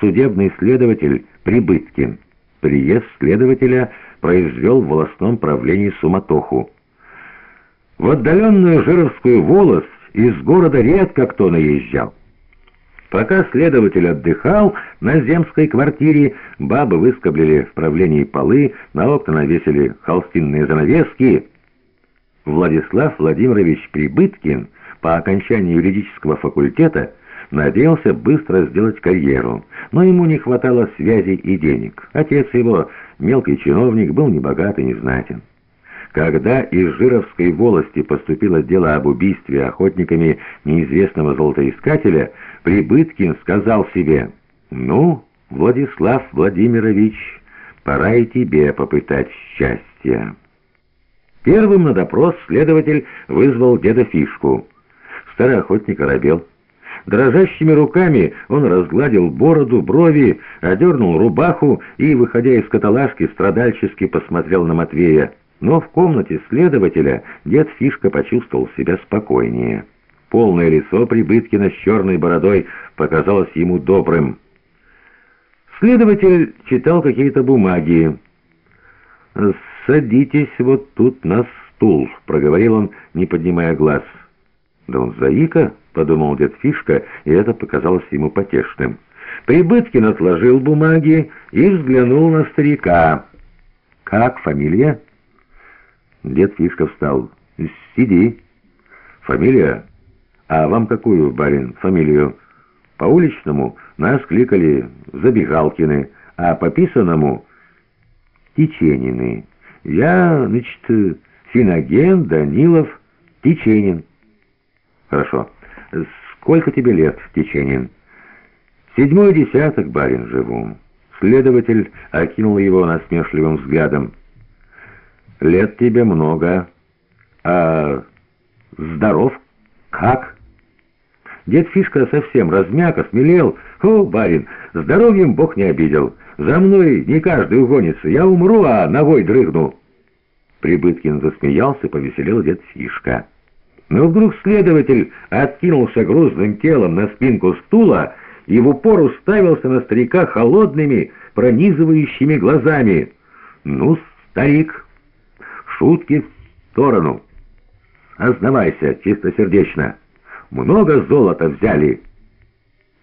судебный следователь Прибыткин. Приезд следователя произвел в волосном правлении суматоху. В отдаленную Жировскую волость из города редко кто наезжал. Пока следователь отдыхал на земской квартире, бабы выскоблили в правлении полы, на окна навесили холстинные занавески. Владислав Владимирович Прибыткин по окончании юридического факультета надеялся быстро сделать карьеру, но ему не хватало связей и денег. Отец его, мелкий чиновник, был небогат и незнатен. Когда из Жировской волости поступило дело об убийстве охотниками неизвестного золотоискателя, Прибыткин сказал себе, «Ну, Владислав Владимирович, пора и тебе попытать счастья». Первым на допрос следователь вызвал деда Фишку. Старый охотник оробел. Дрожащими руками он разгладил бороду, брови, одернул рубаху и, выходя из каталажки, страдальчески посмотрел на Матвея. Но в комнате следователя дед Фишка почувствовал себя спокойнее. Полное лицо Прибыткина с черной бородой показалось ему добрым. Следователь читал какие-то бумаги. «Садитесь вот тут на стул», — проговорил он, не поднимая глаз. «Да он заика», — подумал дед Фишка, и это показалось ему потешным. Прибыткин отложил бумаги и взглянул на старика. «Как фамилия?» Дед Фишка встал. «Сиди». «Фамилия?» «А вам какую, барин, фамилию?» «По уличному нас кликали Забегалкины, а по писанному — Теченины. Я, значит, Финоген Данилов Теченин». «Хорошо. Сколько тебе лет, Теченин?» «Седьмой десяток, барин, живу». Следователь окинул его насмешливым взглядом. «Лет тебе много. А здоров как?» Дед Фишка совсем размяк, осмелел. «О, барин, здоровьем Бог не обидел. За мной не каждый угонится. Я умру, а ногой дрыгну». Прибыткин засмеялся, повеселел дед Фишка. Но вдруг следователь откинулся грузным телом на спинку стула и в упор уставился на старика холодными, пронизывающими глазами. «Ну, старик, шутки в сторону. Ознавайся чистосердечно. Много золота взяли».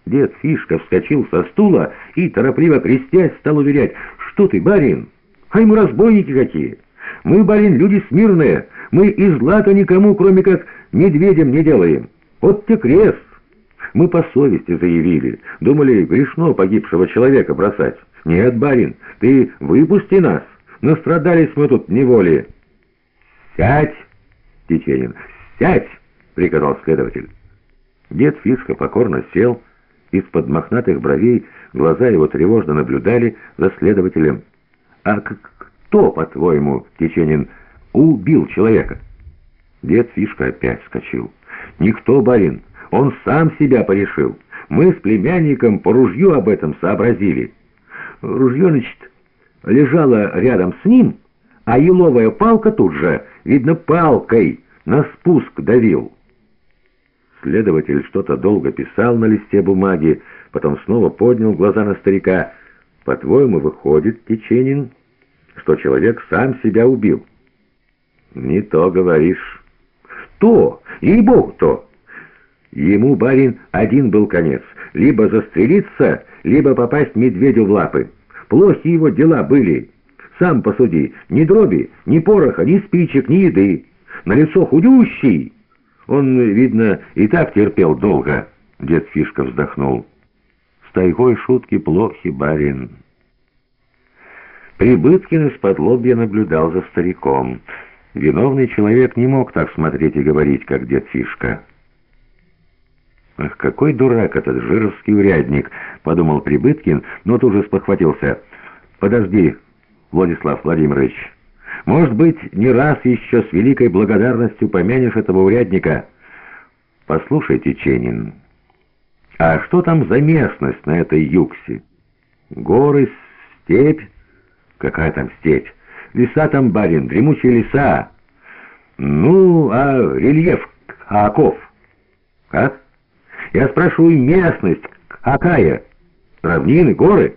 Дед Фишка вскочил со стула и, торопливо крестясь, стал уверять, «Что ты, барин? Ай, мы разбойники какие! Мы, барин, люди смирные!» Мы и зла-то никому, кроме как медведям, не делаем. Вот те крест. Мы по совести заявили. Думали, грешно погибшего человека бросать. Нет, барин, ты выпусти нас. Настрадались мы тут неволе. Сядь, Теченин, сядь, приказал следователь. Дед Фишка покорно сел. Из-под мохнатых бровей глаза его тревожно наблюдали за следователем. «А кто, по-твоему, Теченин, — убил человека. Дед Фишка опять вскочил. «Никто, барин, он сам себя порешил. Мы с племянником по ружью об этом сообразили. Ружье, значит, лежало рядом с ним, а еловая палка тут же, видно, палкой на спуск давил». Следователь что-то долго писал на листе бумаги, потом снова поднял глаза на старика. «По-твоему, выходит, Теченин, что человек сам себя убил?» «Не то говоришь». «То! Ей-богу, то!» Ему, барин, один был конец. Либо застрелиться, либо попасть медведю в лапы. Плохи его дела были. Сам посуди, ни дроби, ни пороха, ни спичек, ни еды. На лицо худющий. Он, видно, и так терпел долго. Дед Фишка вздохнул. С тайгой шутки плохи, барин. Прибыткин из-под наблюдал за стариком. Виновный человек не мог так смотреть и говорить, как дед Фишка. «Ах, какой дурак этот жировский урядник!» — подумал Прибыткин, но тут же спохватился. «Подожди, Владислав Владимирович, может быть, не раз еще с великой благодарностью помянешь этого урядника. Послушайте, Ченин, а что там за местность на этой юксе? Горы, степь? Какая там степь?» Леса там, барин, дремучие леса. Ну, а рельеф каков? Как? Я спрашиваю, местность какая? равнины, горы.